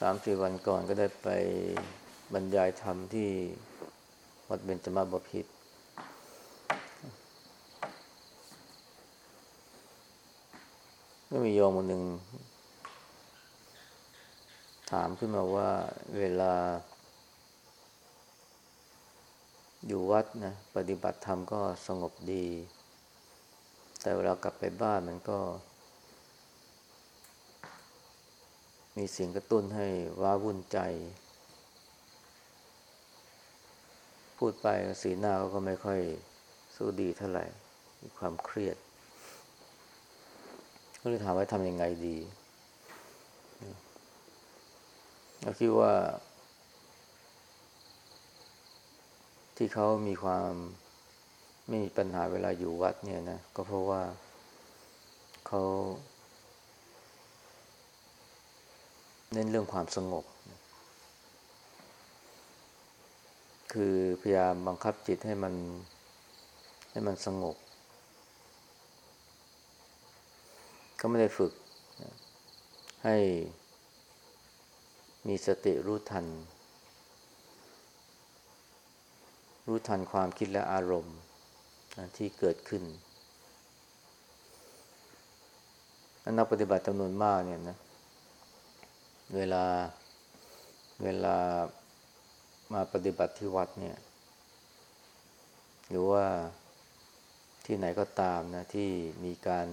สามสี่วันก่อนก็ได้ไปบรรยายธรรมที่วัดเบญจมาบพิตรก็มีโยมคนหนึ่ง ถามขึ้นมาว่าเวลา อยู่วัดนะปฏิบัติธรรมก็สงบดี แต่เวลากลับไปบ้านมันก็ มีเสียงกระตุ้นให้ว้าวุ่นใจ พูดไปสีหน้าเขาก็ไม่ค่อยสู้ดีเท่าไหร่มีความเครียดก็เลยถามว่าทำยังไงดีเราคิดว่า ที่เขามีความไม่มีปัญหาเวลาอยู่วัดเนี่ยนะ ก็เพราะว่าเขา เน้นเรื่องความสงบ คือพยายามบังคับจิตให้มันให้มันสงบ ก็ไม่ได้ฝึกให้มีสติรู้ทัน รู้ทันความคิดและอารมณ์ที่เกิดขึ้นนักปฏิบัติจำนวนมากเนี่ยนะ เวลาเวลามาปฏิบัติที่วัดเนี่ย หรือว่าที่ไหนก็ตามนะที่มีการ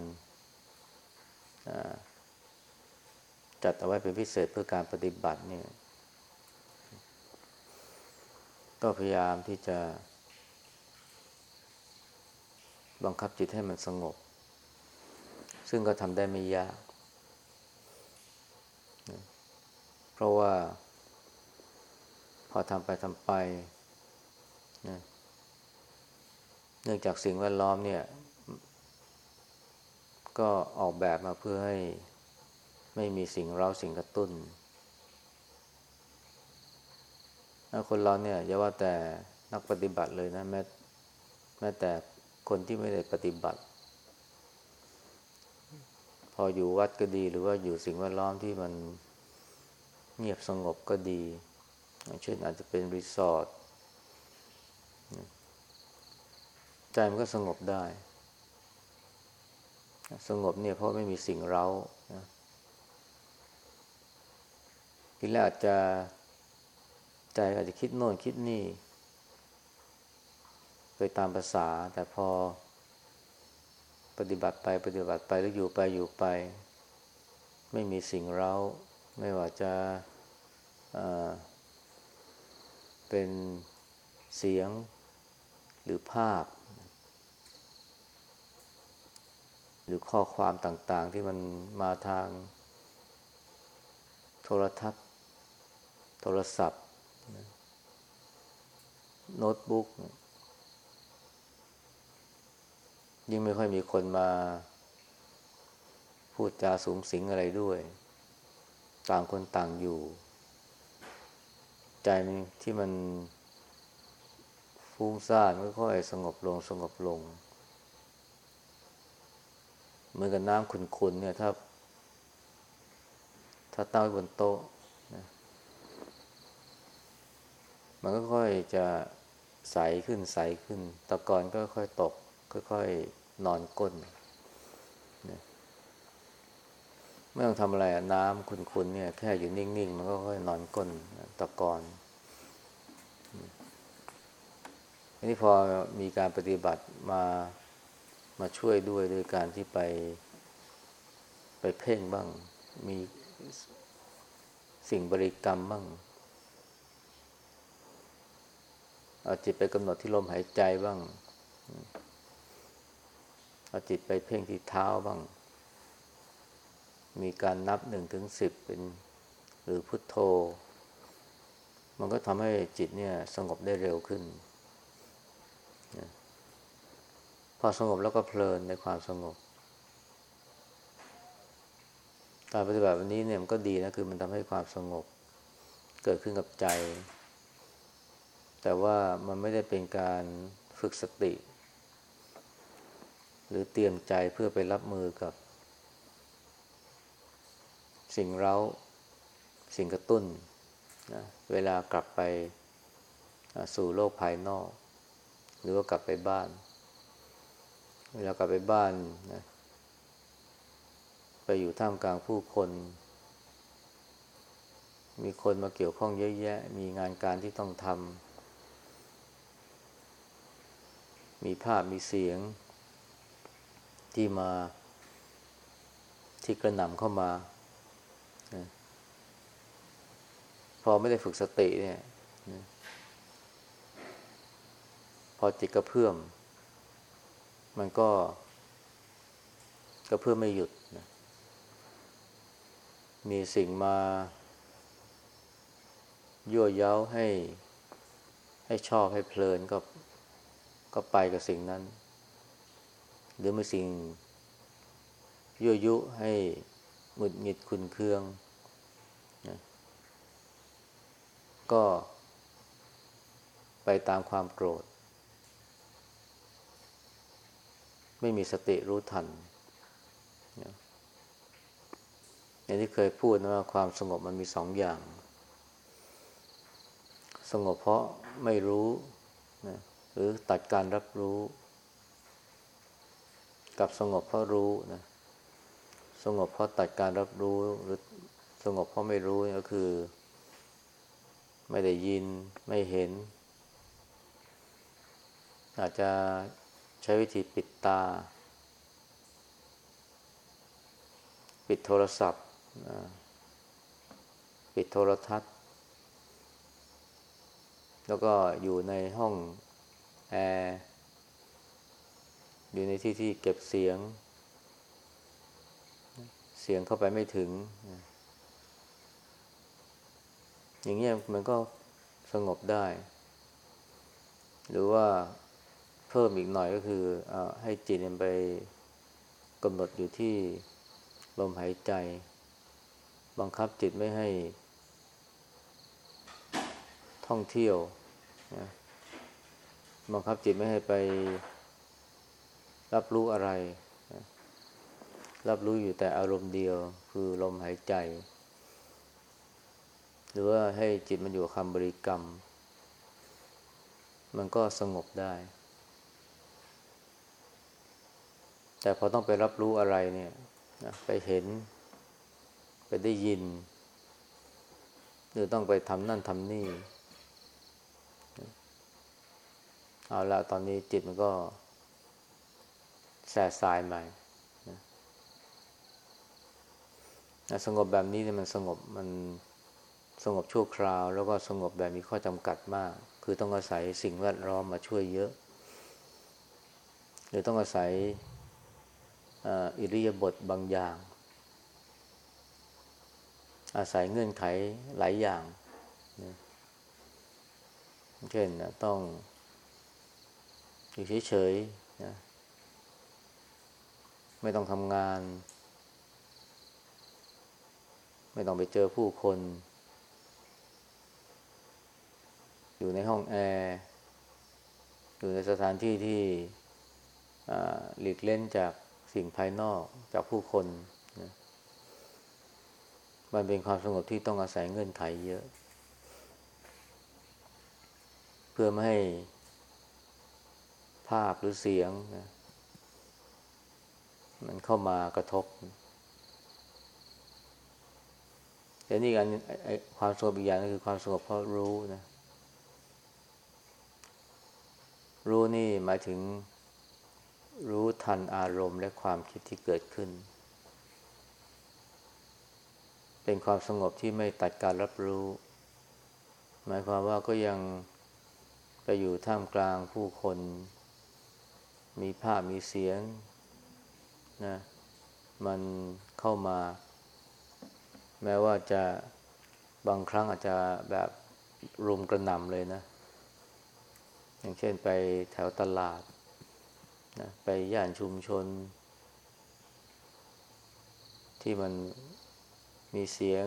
จัดเอาไว้เป็นพิเศษเพื่อการปฏิบัติเนี่ย ก็พยายามที่จะ บังคับจิตให้มันสงบ ซึ่งก็ทำได้ไม่ยากเพ ราะว่า พอทำไปทำไปนะเนื่องจากสิ่งแวดล้อมเนี่ย ก็ออกแบบมาเพื่อให้ไม่มีสิ่งเร้าสิ่งกระตุ้นคนเราเนี่ยอย่าว่าแต่นักปฏิบัติเลยนะแม้แม้แต่คนที่ไม่ได้ปฏิบัติ พออยู่วัดก็ดีหรือว่าอยู่สิ่งแวดล้อมที่มัน เงียบสงบก็ดี เช่นอาจจะเป็นรีสอร์ทใจมันก็สงบได้ สงบเนี่ยเพราะไม่มีสิ่งเร้าทีแรกอาจจะใจอาจจะคิดโน่นคิดนี่ไปตามภาษา แต่พอปฏิบัติไปปฏิบัติไปแล้วอยู่ไปอยู่ไป ไม่มีสิ่งเร้า ไม่ว่าจะ เป็นเสียงหรือภาพ หรือข้อความต่างๆ ที่มันมาทาง โทรทัศน์ โทรศัพท์ โน้ตบุ๊กยิ่งไม่ค่อยมีคนมาพูดจาสูงสิงอะไรด้วย ต่างคนต่างอยู่ ใจที่มันฟุ้งซ่านค่อยๆสงบลงสงบลง เหมือนกับน้ำขุนๆเนี่ยถ้า ถ้าตั้งไว้บนโต๊ะนะมันก็ค่อยจะใสขึ้นใสขึ้น ตะกอนก็ค่อยตก ค่อยๆนอนก้นนะ ไม่ต้องทำอะไรน้ำขุนๆเนี่ย แค่อยู่นิ่งๆ มันก็ค่อยนอนก้นตะกอนอันนี้พอมีการปฏิบัติมามาช่วยด้วยด้วยการที่ไป ไปเพ่งบ้าง มีสิ่งบริกรรมบ้างเอาจิตไปกำหนดที่ลมหายใจบ้างเอาจิตไปเพ่งที่เท้าบ้าง มีการนับหนึ่งถึงสิบเป็นหรือพุทโธ มันก็ทำให้จิตเนี่ยสงบได้เร็วขึ้น พอสงบแล้วก็เพลินในความสงบ การปฏิบัติวันนี้เนี่ยมันก็ดีนะคือมันทำให้ความสงบ เกิดขึ้นกับใจ แต่ว่ามันไม่ได้เป็นการฝึกสติ หรือเตรียมใจเพื่อไปรับมือกับ สิ่งเร้า สิ่งกระตุ้นนะเวลากลับไปสู่โลกภายนอก หรือว่ากลับไปบ้าน เวลากลับไปบ้านนะไปอยู่ท่ามกลางผู้คน มีคนมาเกี่ยวข้องเยอะแยะ มีงานการที่ต้องทำมีภาพมีเสียงที่มาที่กระหน่ำเข้ามา พอไม่ได้ฝึกสติเนี่ยพอจิตกระเพื่อม มันก็กระเพื่อมไม่หยุดนะมีสิ่งมายั่วเย้าให้ ให้ชอบให้เพลินก็ก็ไปกับสิ่งนั้น หรือมีสิ่งยั่วยุให้หงุดหงิดขุนเคืองนะ ก็ ไปตามความโกรธ ไม่มีสติรู้ทันอย่างที่เคยพูดนะว่าความสงบมันมีสองอย่าง สงบเพราะไม่รู้นะหรือตัดการรับรู้ กับสงบเพราะรู้นะสงบเพราะตัดการรับรู้หรือสงบเพราะไม่รู้ก็คือ ไม่ได้ยิน ไม่เห็น อาจจะใช้วิธีปิดตา ปิดโทรศัพท์ ปิดโทรทัศน์ แล้วก็อยู่ในห้องแอร์อยู่ในที่ที่เก็บเสียง เสียงเข้าไปไม่ถึง อย่างเงี้ยมันก็สงบได้ หรือว่าเพิ่มอีกหน่อยก็คืออให้จิตไปกำหนดอยู่ที่ลมหายใจ บังคับจิตไม่ให้ ท่องเที่ยวนะบังคับจิตไม่ให้ไปรับรู้อะไร รับรู้อยู่แต่อารมณ์เดียวคือลมหายใจ หรือว่าให้จิตมันอยู่คำบริกรรม มันก็สงบได้ แต่พอต้องไปรับรู้อะไรเนี่ยนะไปเห็น ไปได้ยิน หรือต้องไปทำนั่นทำนี่ เอาละตอนนี้จิตมันก็แส่สายใหม่สงบแบบนี้เนี่ยมันสงบมัน สงบชั่วคราว แล้วก็สงบแบบมีข้อจำกัดมาก คือต้องอาศัยสิ่งแวดล้อมมาช่วยเยอะ หรือต้องอาศัยอิริยาบถบางอย่าง อาศัยเงื่อนไขหลายอย่าง เช่นต้องอยู่เฉยๆนะไม่ต้องทำงาน ไม่ต้องไปเจอผู้คน อยู่ในห้องแอร์อยู่ในสถานที่ที่หลีกเล่นจากสิ่งภายนอกจากผู้คนนะมันเป็นความสงบที่ต้องอาศัยเงื่อนไขเยอะ เพื่อไม่ให้ภาพหรือเสียงนะมันเข้ามากระทบแต่นี่กันความสงบอีกอย่างนึงคือความสงบเพราะรู้นะ รู้นี่หมายถึงรู้ทันอารมณ์และความคิดที่เกิดขึ้น เป็นความสงบที่ไม่ตัดการรับรู้ หมายความว่าก็ยังไปอยู่ท่ามกลางผู้คน มีภาพมีเสียงนะมันเข้ามา แม้ว่าจะบางครั้งอาจจะแบบรุมกระหน่ำเลยนะ อย่างเช่นไปแถวตลาดนะไปย่านชุมชน ที่มันมีเสียง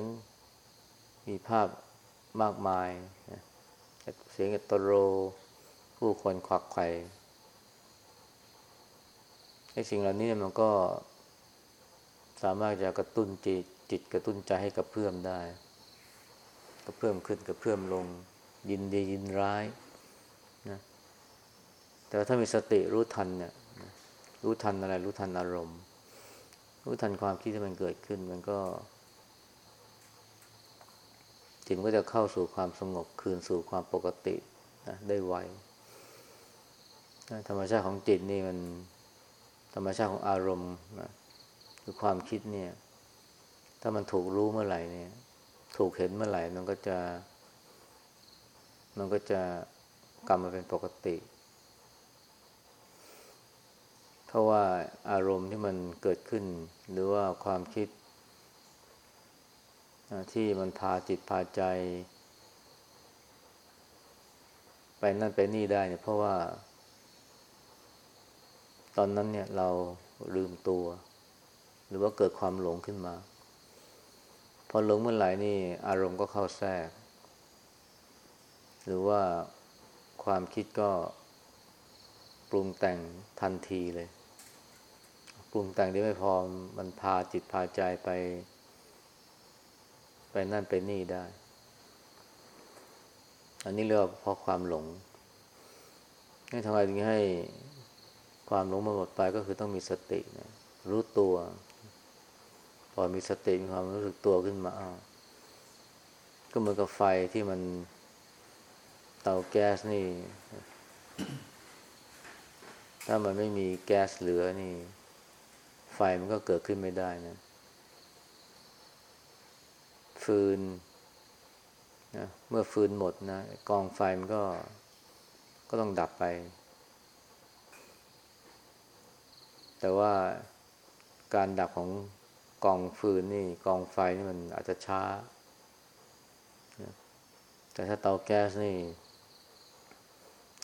มีภาพมากมายนะเสียงเอตโร ผู้คนควักไข่ไอ้สิ่งเหล่านี้มันก็สามารถจะกระตุ้นจิตจิตกระตุ้นใจให้กับเพื่อนได้ก็เพิ่อมขึ้นก็เพิ่อมลง ยินดียินร้าย แต่ถ้ามีสติรู้ทันเนี่ยรู้ทันอะไร รู้ทันอารมณ์ รู้ทันความคิดที่มันเกิดขึ้น มันก็จิตก็จะเข้าสู่ความสงบคืนสู่ความปกตินะได้ไวธรรมชาติของจิตนี่มัน ธรรมชาติของอารมณ์นะคือความคิดเนี่ย ถ้ามันถูกรู้เมื่อไหร่เนี่ย ถูกเห็นเมื่อไหร่ มันก็จะ มันก็จะกลับมาเป็นปกติ เพ ราะว่าอารมณ์ที่มันเกิดขึ้น หรือว่าความคิด ที่มันพาจิตพาใจ ไปนั่นไปนี่ได้เนี่ยเพราะว่า ตอนนั้นเนี่ยเราลืมตัว หรือว่าเกิดความหลงขึ้นมา พอหลงเมื่อไหร่นี่ อารมณ์ก็เข้าแทรก หรือว่าความคิดก็ปรุงแต่งทันทีเลย ปรุงแต่งได้ไม่พอมันพาจิตพาใจไป ไปนั่นไปนี่ได้ อันนี้เรียกว่าเพราะความหลงนี่ทำไมถึงให้ความหลงมาหมดไปก็คือต้องมีสตินะรู้ตัว พอมีสติมีความรู้สึกตัวขึ้นมาอ้าวก็เหมือนกับไฟที่มันเตาแก๊สนี่ ถ้ามันไม่มีแก๊สเหลือนี่ ไฟมันก็เกิดขึ้นไม่ได้นะ ฟืนนะเมื่อฟืนหมดนะกองไฟมันก็ก็ต้องดับไป แต่ว่าการดับของกองฟืนนี่ กองไฟนี่มันอาจจะช้า แต่ถ้าเตาแก๊สนี่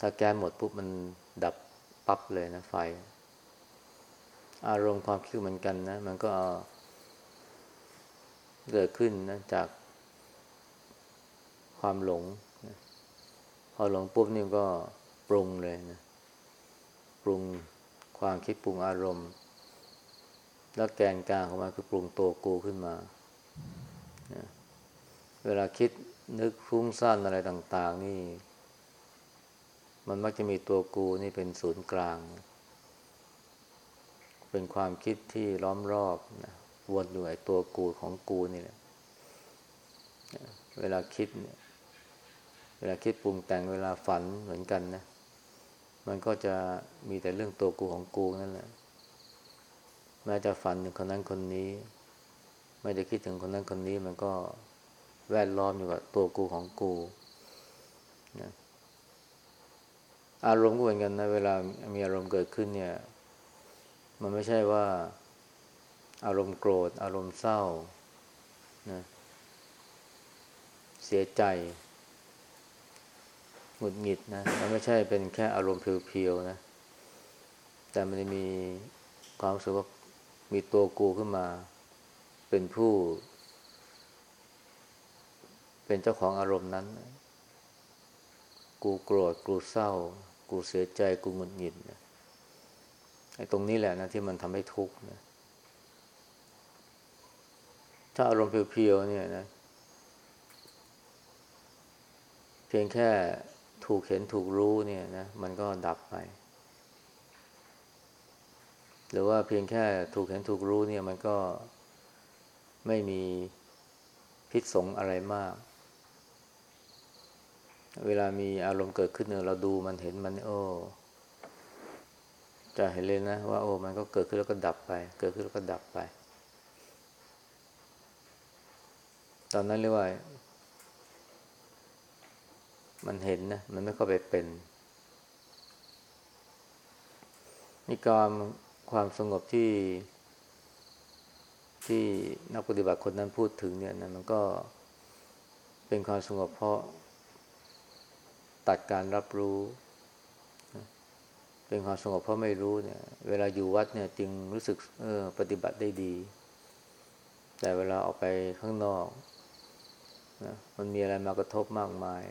ถ้าแก๊สหมดปุ๊บมันดับปั๊บเลยนะไฟ อารมณ์ความคิดเหมือนกันนะ มันก็เกิดขึ้นนะจากความหลงนะพอหลงปุ๊บนี่ก็ปรุงเลยนะปรุงความคิดปรุงอารมณ์ แล้วแกนกลางของมันคือปรุงตัวกูขึ้นมานะเวลาคิดนึกฟุ้งซ่านอะไรต่าง ๆ นี่ มันมักจะมีตัวกูนี่เป็นศูนย์กลาง เป็นความคิดที่ล้อมรอบนะวนอยู่ไอ้ตัวกูของกูนี่แหละเวลาคิดเนี่ย เวลาคิดปรุงแต่งเวลาฝันเหมือนกันนะ มันก็จะมีแต่เรื่องตัวกูของกูนั่นแหละแม้จะฝันถึงคนนั้นคนนี้ ไม่ได้คิดถึงคนนั้นคนนี้ มันก็แวดล้อมอยู่กับตัวกูของกูนะอารมณ์ก็เหมือนกันนะ เวลามีอารมณ์เกิดขึ้นเนี่ย มันไม่ใช่ว่า อารมณ์โกรธ อารมณ์เศร้านะเสียใจหงุดหงิดนะมันไม่ใช่เป็นแค่อารมณ์เพียวๆนะ แต่มันจะมีความรู้สึกว่ามีตัวกูขึ้นมา เป็นผู้ เป็นเจ้าของอารมณ์นั้น กูโกรธ กูเศร้า กูเสียใจ กูหงุดหงิดนะ อ้ตรงนี้แหละนะที่มันทำให้ทุกข์นะถ้าอารมณ์เพียวๆเนี่ยนะ เพียงแค่ถูกเห็นถูกรู้เนี่ยนะ มันก็ดับไป หรือว่าเพียงแค่ถูกเห็นถูกรู้เนี่ย มันก็ไม่มีพิษสงอะไรมาก เวลามีอารมณ์เกิดขึ้นเนี่ยเราดูมันเห็นมันโอ้ จะเห็นเลยนะว่าโอ้มันก็เกิดขึ้นแล้วก็ดับไป เกิดขึ้นแล้วก็ดับไป ตอนนั้นเรียกว่า มันเห็นนะมันไม่เข้าไปเป็นนี่การความสงบที่ที่นักปฏิบัติคนนั้นพูดถึงเนี่ยนะมันก็เป็นความสงบเพราะตัดการรับรู้ เป็นความสงบเพราะไม่รู้เนี่ย เวลาอยู่วัดเนี่ย จึงรู้สึกเออปฏิบัติได้ดี แต่เวลาออกไปข้างนอกนะมันมีอะไรมากระทบมากมาย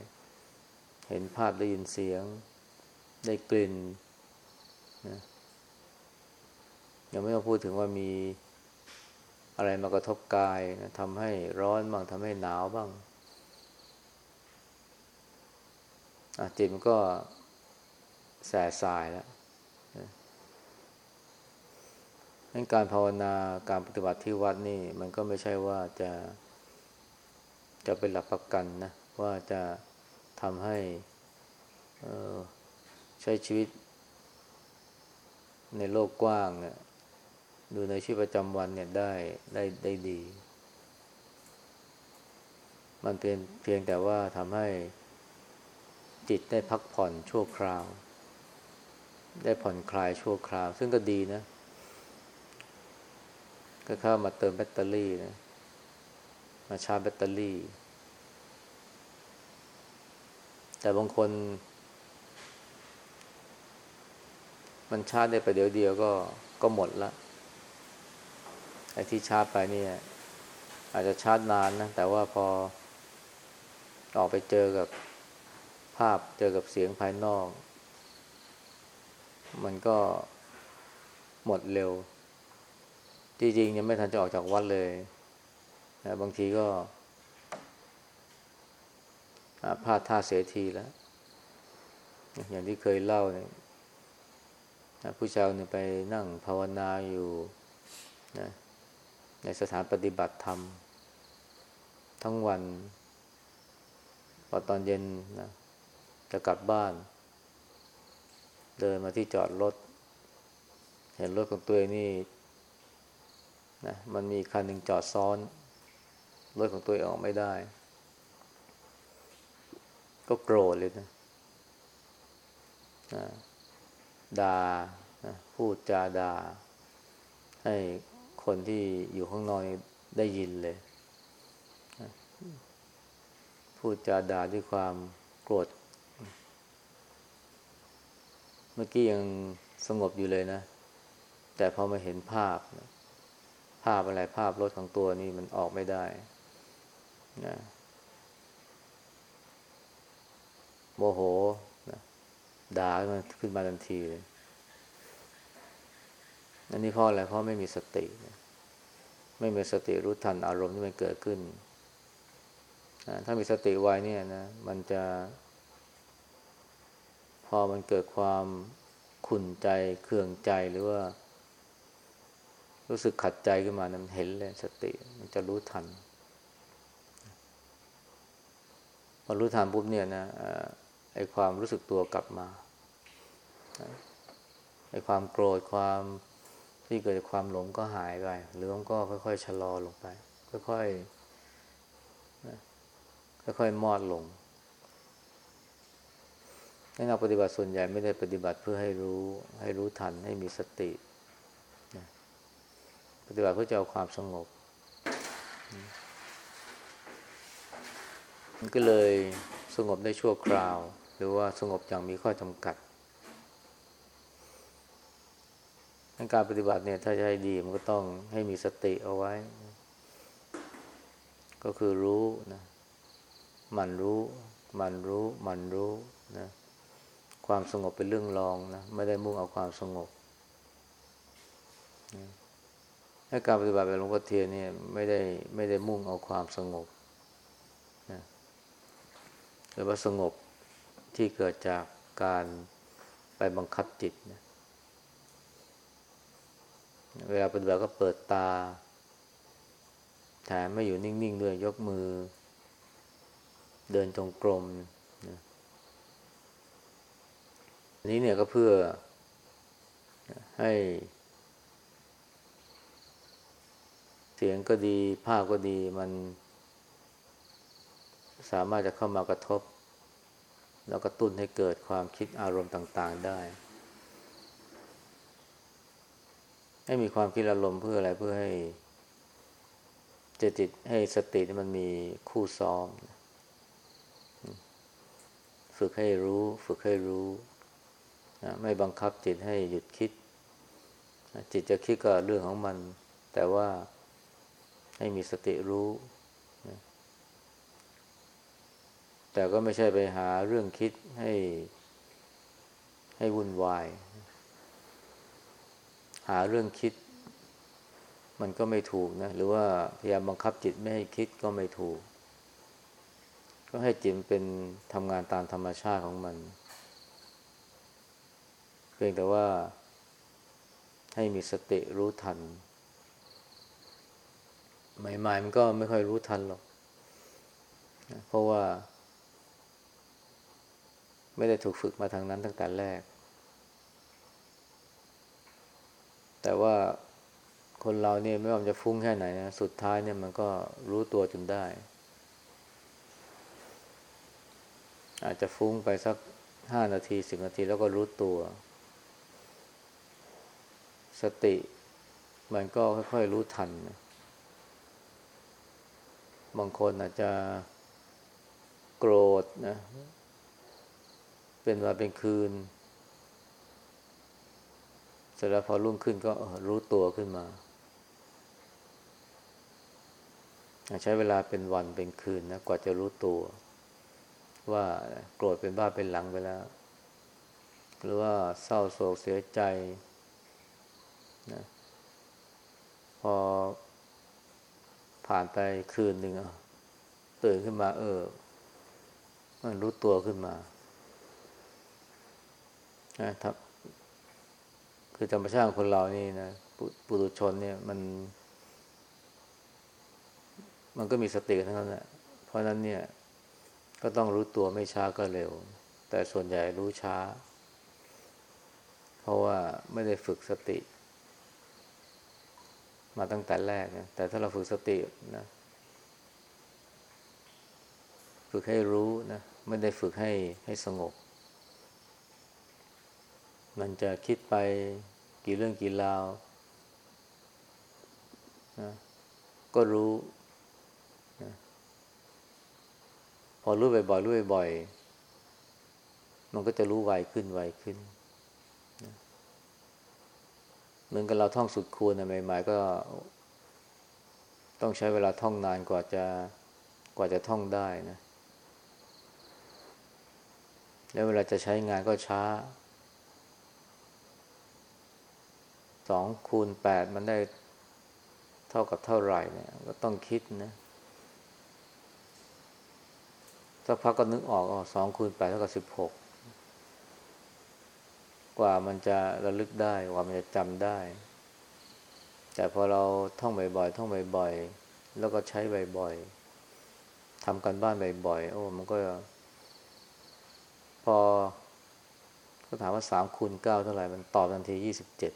เห็นภาพได้ยินเสียง ได้กลิ่นนะยังไม่ต้องพูดถึงว่ามีอะไรมากระทบกายนะทำให้ร้อนบ้างทำให้หนาวบ้างอะจิตมันก็ แส่สายแล้วนั้นการภาวนาการปฏิบัติที่วัดนี่ มันก็ไม่ใช่ว่าจะจะเป็นหลักประกันนะ ว่าจะทำให้ใช้ชีวิต ในโลกกว้างเนี่ยดูในชีวิตประจำวันเนี่ยได้ได้ได้ดี มันเป็นเพียงแต่ว่าทำให้จิตได้พักผ่อนชั่วคราว ได้ผ่อนคลายชั่วคราว ซึ่งก็ดีนะก็เข้ามาเติมแบตเตอรี่นะ มาชาร์จแบตเตอรี่ แต่บางคน มันชาร์จได้ไปเดี๋ยวเดียวก็ก็หมดละไอ้ที่ชาร์จไปเนี่ย อาจจะชาร์จนานนะ แต่ว่าพอออกไปเจอกับภาพเจอกับเสียงภายนอก มันก็หมดเร็ว จริงๆยังไม่ทันจะออกจากวัดเลยนะบางทีก็พลาดท่าเสียทีแล้ว อย่างที่เคยเล่าเนี่ยผู้ชายเนี่ยไปนั่งภาวนาอยู่นะในสถานปฏิบัติธรรม ทั้งวันพอตอนเย็นนะจะกลับบ้าน เดินมาที่จอดรถ เห็นรถของตัวเองนี่นะมันมีคันหนึ่งจอดซ้อน รถของตัวเองออกไม่ได้ ก็โกรธเลยนะนะด่านะพูดจาด่าให้คนที่อยู่ข้างนอกได้ยินเลยนะพูดจาด่าด้วยความโกรธ เมื่อกี้ยังสงบอยู่เลยนะ แต่พอมาเห็นภาพ ภาพอะไรภาพรถของตัวนี่มันออกไม่ได้นะโมโหนะด่ามันขึ้นมาทันทีเลยอันนี้เพราะอะไรเพราะไม่มีสติไม่มีสติรู้ทันอารมณ์ที่มันเกิดขึ้น ถ้ามีสติไว้เนี่ยนะ มันจะ พอมันเกิดความขุ่นใจเคืองใจหรือว่า รู้สึกขัดใจขึ้นมานะมันเห็นเลยสติมันจะรู้ทันพอรู้ทันปุ๊บเนี่ยนะไอความรู้สึกตัวกลับมาไอความโกรธความที่เกิดจากความหลงก็หายไปหรือมันก็ค่อยๆชะลอลงไป ค่อยๆค่อยๆมอดลง ให้นักปฏิบัติส่วนใหญ่ไม่ได้ปฏิบัติเพื่อให้รู้ ให้รู้ทันให้มีสติปฏิบัติเพื่อจะเอาความสงบมันก็เลยสงบได้ชั่วคราว หรือว่าสงบอย่างมีข้อจำกัดการปฏิบัติเนี่ยถ้าจะให้ดีมันก็ต้องให้มีสติเอาไว้ ก็คือรู้นะมันรู้ มันรู้ มันรู้นะ ความสงบเป็นเรื่องรองนะไม่ได้มุ่งเอาความสงบให้การปฏิบัติแบบหลวงพ่อเทียนเนี่ยไม่ได้ไม่ได้มุ่งเอาความสงบนะแต่ว่าสงบที่เกิดจากการไปบังคับจิตนะเวลาปฏิบัติก็เปิดตาแถมไม่อยู่นิ่งๆด้วยยกมือ เดินจงกรมนะอั นนี้เนี่ยก็เพื่อให้ เสียงก็ดี ภาพก็ดีมัน สามารถจะเข้ามากระทบ แล้วก็ตุ้นให้เกิดความคิดอารมณ์ต่าง ๆได้ ให้มีความคิดอารมณ์เพื่ออะไรเพื่อให้จจิตให้สติมันมีคู่ซ้อม ฝึกให้รู้ ฝึกให้รู้ นะไม่บังคับจิตให้หยุดคิดจิตจะคิดก็เรื่องของมัน แต่ว่าให้มีสติรู้แต่ก็ไม่ใช่ไปหาเรื่องคิดให้ ให้วุ่นวาย หาเรื่องคิด มันก็ไม่ถูกนะ หรือว่าพยายามบังคับจิตไม่ให้คิดก็ไม่ถูก ก็ให้จิตเป็นทำงานตามธรรมชาติของมัน พียงแต่ว่าให้มีสติรู้ทัน ใหม่ๆมันก็ไม่ค่อยรู้ทันหรอก เพราะว่า ไม่ได้ถูกฝึกมาทางนั้นตั้งแต่แรก แต่ว่าคนเราเนี่ยไม่ว่าจะฟุ้งแค่ไหนนะสุดท้ายเนี่ยมันก็รู้ตัวจนได้ อาจจะฟุ้งไปสักห้านาทีสิบนาทีแล้วก็รู้ตัว สติ มันก็ค่อยๆรู้ทันนะบางคนอาจจะโกรธนะ เป็นวันเป็นคืน เสร็จแล้วพอรุ่งขึ้นก็รู้ตัวขึ้นมา ใช้เวลาเป็นวันเป็นคืนนะกว่าจะรู้ตัว ว่าโกรธเป็นบ้าเป็นหลังไปแล้ว หรือว่าเศร้าโศกเสียใจ นะพอผ่านไปคืนหนึ่งตื่นขึ้นมา เออ มันรู้ตัวขึ้นมานะครับ คือธรรมชาติของคนเรานี่นะปุถุชนเนี่ยมัน มันก็มีสติทั้งนั้นแหละเพราะนั้นเนี่ย ก็ต้องรู้ตัวไม่ช้าก็เร็ว แต่ส่วนใหญ่รู้ช้า เพราะว่าไม่ได้ฝึกสติ มาตั้งแต่แรกนะแต่ถ้าเราฝึกสตินะฝึกให้รู้นะไม่ได้ฝึกให้ให้สงบ มันจะคิดไปกี่เรื่องกี่ราวนะก็รู้นะพอรู้บ่อยๆรู้บ่อยๆมันก็จะรู้ไวขึ้นไวขึ้น เหมือนกับเราท่องสุดคูณใหม่ๆก็ ต้องใช้เวลาท่องนานกว่าจะกว่าจะท่องได้นะ แล้วเวลาจะใช้งานก็ช้าสองคูณแปดมันได้เท่ากับเท่าไหร่เนี่ย ก็ต้องคิดนะสักพักก็นึกออกอ๋อสองคูณแปดเท่ากับสิบหก กว่ามันจะระลึกได้กว่ามันจะจำได้ แต่พอเราท่องบ่อยๆท่องบ่อยๆแล้วก็ใช้บ่อยๆทำกันบ้านบ่อยๆโอ้มันก็ พอก็ถามว่าสามคูณเก้าเท่าไหร่ มันตอบทันทียี่สิบเจ็ด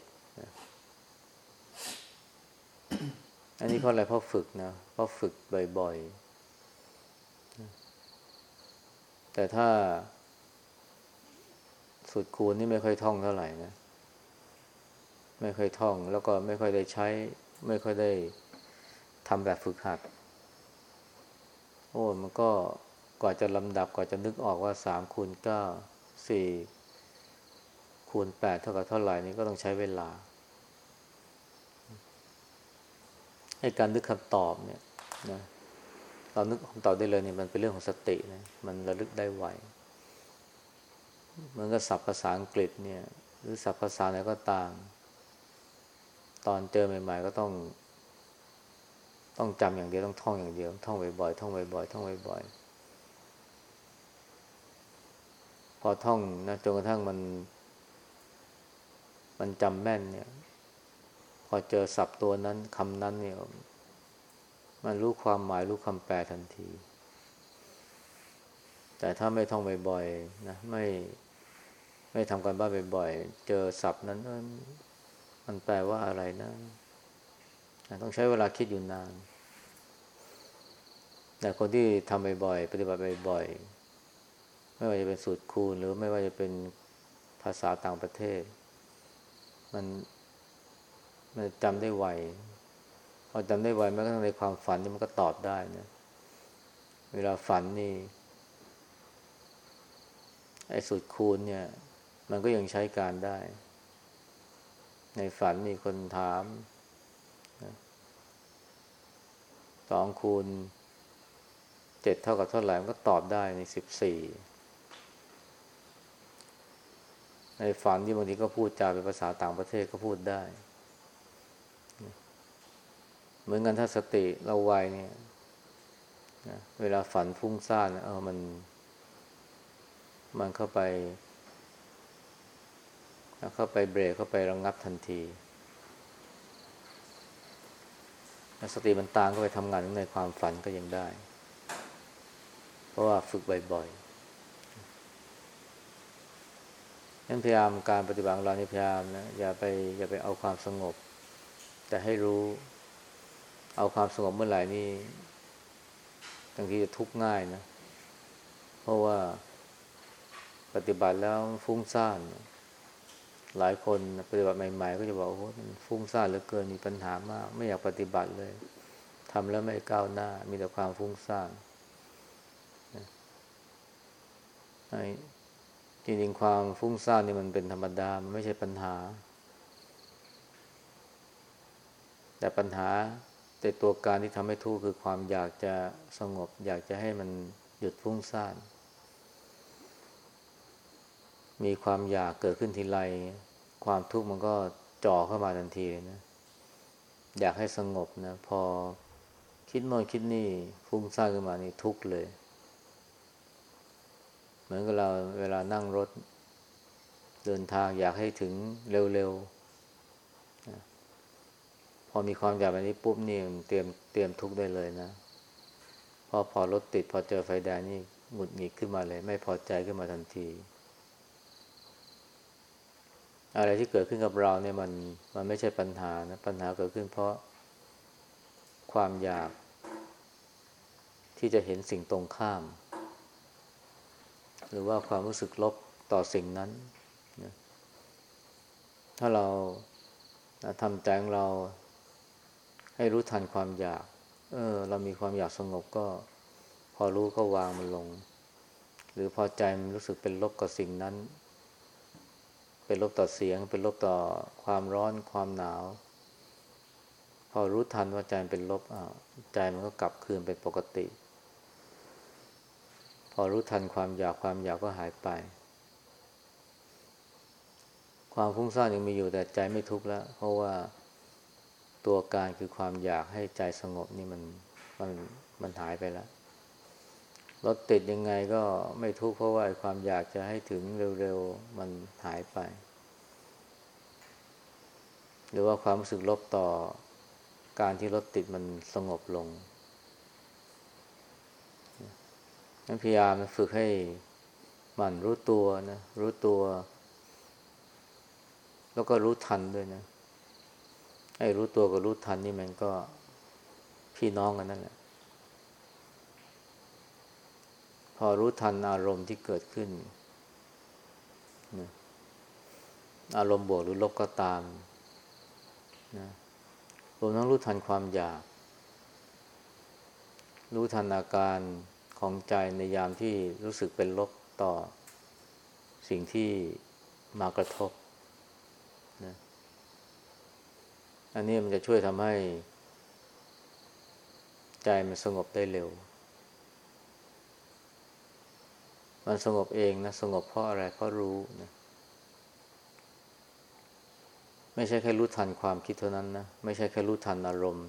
อันนี้เพราะอะไรเพราะฝึกนะเพราะฝึกบ่อยๆแต่ถ้า สุดคูณนี่ไม่ค่อยท่องเท่าไหร่นะ ไม่ค่อยท่อง แล้วก็ไม่ค่อยได้ใช้ ไม่ค่อยได้ทำแบบฝึกหัด โอ้มันก็กว่าจะลำดับกว่าจะนึกออกว่าสามคูณเก้าสี่คูณแปดเท่ากับเท่าไหร่นี่ก็ต้องใช้เวลาให้การนึกคำตอบเนี่ยนะเรานึกคำตอบได้เลยเนี่ยมันเป็นเรื่องของสตินะมันระลึกได้ไว มันก็ศัพท์ภาษาอังกฤษเนี่ย หรือศัพท์ภาษาไหนก็ตาม ตอนเจอใหม่ ๆ ก็ต้อง ต้องจำอย่างเดียวต้องท่องอย่างเดียวท่องบ่อยๆท่องบ่อยๆท่องบ่อยๆพอท่องนะจนกระทั่งมัน มันจำแม่นเนี่ย พอเจอศัพท์ตัวนั้นคำนั้นเนี่ย มันรู้ความหมายรู้คำแปลทันทีแต่ถ้าไม่ท่องบ่อยๆนะไม่ ไม่ทำการบ้านบ่อยๆ เจอศัพท์นั้นมันแปลว่าอะไรนะ ต้องใช้เวลาคิดอยู่นาน แต่คนที่ทำบ่อยๆ ปฏิบัติบ่อยๆ ไม่ว่าจะเป็นสูตรคูณ หรือไม่ว่าจะเป็นภาษาต่างประเทศ มันมันจำได้ไวพอจำได้ไวแม้กระทั่งในความฝันนี่มันก็ตอบได้นะเวลาฝันนี่ไอ้สูตรคูณเนี่ย มันก็ยังใช้การได้ ในฝันมีคนถามสองคูณเจ็ดเท่ากับเท่าไหร่มันก็ตอบได้ในสิบสี่ในฝันที่บางทีก็พูดจาเป็นภาษาต่างประเทศก็พูดได้ เหมือนกันถ้าสติเราไวเนี่ยเวลาฝันฟุ้งซ่านเออมัน มันเข้าไป เข้าไปเบรกเข้าไประงงับทันทีสติมันตามเข้าไปทำงานในความฝันก็ยังได้ เพราะว่าฝึกบ่อยๆนั้นพยายามการปฏิบัติของเรานี่พยายามนะอย่าไปอย่าไปเอาความสงบ แต่ให้รู้ เอาความสงบเมื่อไหร่นี่บางทีจะทุกข์ง่ายนะ เพราะว่าปฏิบัติแล้วฟุ้งซ่าน หลายคนปฏิบัติใหม่ ๆ ก็จะบอกโอ้มันฟุ้งซ่านเหลือเกินมีปัญหามาก ไม่อยากปฏิบัติเลยทำแล้วไม่ก้าวหน้า มีแต่ความฟุ้งซ่านจริงๆความฟุ้งซ่านนี่มันเป็นธรรมดา มันไม่ใช่ปัญหา แต่ปัญหาแต่ตัวการที่ทำให้ทุกข์คือความอยากจะสงบ อยากจะให้มันหยุดฟุ้งซ่าน มีความอยากเกิดขึ้นทีไรความทุกข์มันก็จ่อเข้ามาทันทีเลยนะ อยากให้สงบนะ พอคิดโน่นคิดนี่ฟุ้งซ่านขึ้นมานี่ทุกข์เลย เหมือนกับเราเวลานั่งรถ เดินทางอยากให้ถึงเร็วๆ พอมีความอยากแบบนี้ปุ๊บนี่เตรียมเตรียมทุกข์ได้เลยนะพอพอรถติดพอเจอไฟแดงนี่หงุดหงิดขึ้นมาเลย ไม่พอใจขึ้นมาทันที อะไรที่เกิดขึ้นกับเราเนี่ยมันมันไม่ใช่ปัญหานะปัญหาเกิดขึ้นเพราะความอยาก ที่จะเห็นสิ่งตรงข้าม หรือว่าความรู้สึกลบต่อสิ่งนั้นนะถ้าเราทำใจของเราให้รู้ทันความอยาก เออ เรามีความอยากสงบก็ พอรู้ก็วางมันลง หรือพอใจมันรู้สึกเป็นลบกับสิ่งนั้น เป็นลบต่อเสียง เป็นลบต่อความร้อนความหนาว พอรู้ทันว่าใจเป็นลบใจมันก็กลับคืนเป็นปกติ พอรู้ทันความอยากความอยากก็หายไป ความฟุ้งซ่านยังมีอยู่แต่ใจไม่ทุกข์แล้ว เพราะว่าตัวการคือความอยากให้ใจสงบนี่มันมันมันหายไปแล้ว รถติดยังไงก็ไม่ทุกข์เพราะว่าความอยากจะให้ถึงเร็วๆ มันหายไป หรือว่าความรู้สึกลบต่อการที่รถติดมันสงบลงนั้นพยายามฝึกให้มันรู้ตัวนะรู้ตัว แล้วก็รู้ทันด้วยนะไอ้รู้ตัวกับรู้ทันนี่มันก็พี่น้องกันนั่นแหละ พอรู้ทันอารมณ์ที่เกิดขึ้น อารมณ์บวกหรือลบก็ตามนะรวมทั้งรู้ทันความอยาก รู้ทันอาการของใจในยามที่รู้สึกเป็นลบต่อสิ่งที่มากระทบนะอันนี้มันจะช่วยทำให้ ใจมันสงบได้เร็ว มันสงบเองนะ สงบเพราะอะไรเพราะรู้นะไม่ใช่แค่รู้ทันความคิดเท่านั้นนะไม่ใช่แค่รู้ทันอารมณ์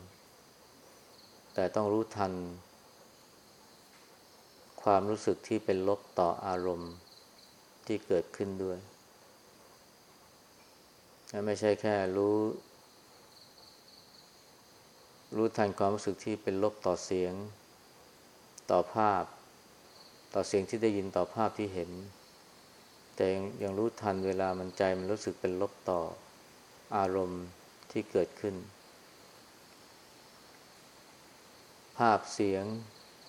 แต่ต้องรู้ทัน ความรู้สึกที่เป็นลบต่ออารมณ์ที่เกิดขึ้นด้วย ไม่ใช่แค่รู้ รู้ทันความรู้สึกที่เป็นลบต่อเสียง ต่อภาพ ต่อเสียงที่ได้ยินต่อภาพที่เห็น แต่ยังยังรู้ทันเวลามันใจมันรู้สึกเป็นลบต่ออารมณ์ที่เกิดขึ้น ภาพเสียง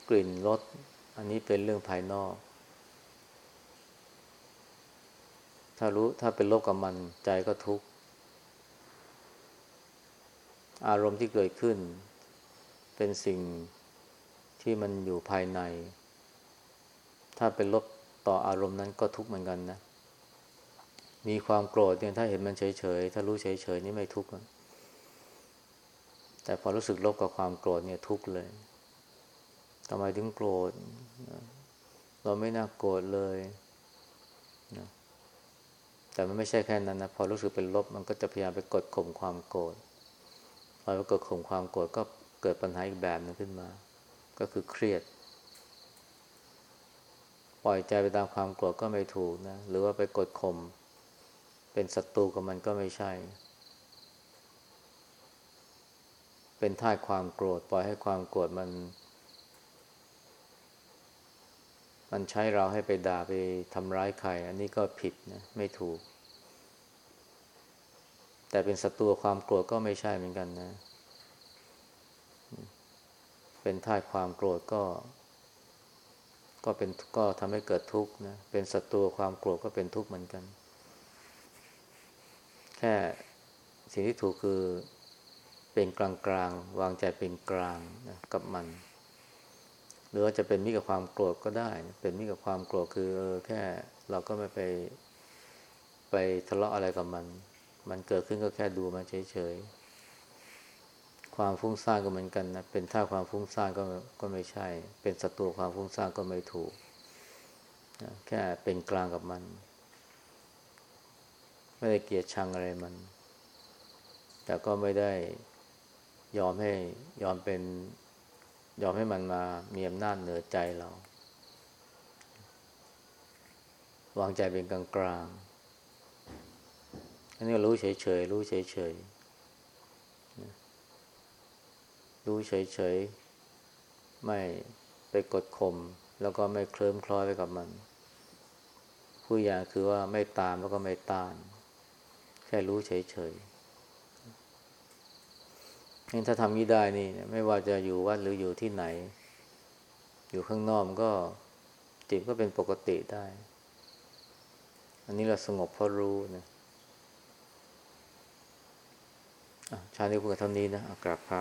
กลิ่นรสอันนี้เป็นเรื่องภายนอก ถ้ารู้ถ้าเป็นลบกับมันใจก็ทุกข์อารมณ์ที่เกิดขึ้น เป็นสิ่งที่มันอยู่ภายใน ถ้าเป็นลบต่ออารมณ์นั้นก็ทุกข์เหมือนกันนะ มีความโกรธเนี่ยถ้าเห็นมันเฉยๆ ถ้ารู้เฉยๆนี่ไม่ทุกข์ แต่พอรู้สึกลบกับความโกรธเนี่ยทุกข์เลยทำไมถึงโกรธ เราไม่น่าโกรธเลยนะแต่มันไม่ใช่แค่นั้นนะ พอรู้สึกเป็นลบมันก็จะพยายามไปกดข่มความโกรธ พอไปกดข่มความโกรธก็เกิดปัญหาอีกแบบนึงขึ้นมา ก็คือเครียด ปล่อยใจไปตามความโกรธก็ไม่ถูกนะ หรือว่าไปกดข่มเป็นศัตรูกับมันก็ไม่ใช่ เป็นท่ายความโกรธ ปล่อยให้ความโกรธมัน มันใช้เราให้ไปด่าไปทำร้ายใคร อันนี้ก็ผิดนะไม่ถูก แต่เป็นศัตรูความโกรธก็ไม่ใช่เหมือนกันนะ เป็นท่ายความโกรธก็ ก็เป็นก็ทำให้เกิดทุกข์นะเป็นศัตรูความโกรธก็เป็นทุกข์เหมือนกัน แค่สิ่งที่ถูกคือเป็นกลางกลางวางใจเป็นกลางนะกับมัน หรือว่าจะเป็นมิกับความโกรธก็ได้ เป็นมิกับความโกรธคือเออแค่เราก็ไม่ไป ไปทะเลาะอะไรกับมัน มันเกิดขึ้นก็แค่ดูมันเฉยๆ ความฟุ้งซ่านก็เหมือนกันนะเป็นท่าความฟุ้งซ่านก็ก็ไม่ใช่ เป็นศัตรูความฟุ้งซ่านก็ไม่ถูกนะแค่เป็นกลางกับมัน ไม่ได้เกลียดชังอะไรมัน แต่ก็ไม่ได้ยอมให้ยอมเป็นยอมให้มันมามีอำนาจเหนือใจเรา วางใจเป็นกลางกลางอันนี้รู้เฉยเฉยรู้เฉยเฉย รู้เฉยเฉยไม่ไปกดข่มแล้วก็ไม่เคลิ้มคล้อยไปกับมัน ผู้อย่างคือว่าไม่ตามแล้วก็ไม่ต้าน แค่รู้เฉยเฉยนี่ถ้าทำนี้ได้นี่ ไม่ว่าจะอยู่วัดหรืออยู่ที่ไหน อยู่ข้างนอกก็จิตก็เป็นปกติได้ อันนี้เราสงบเพราะรู้นะชาตินี้พูดกับเท่านี้นะกราบพระ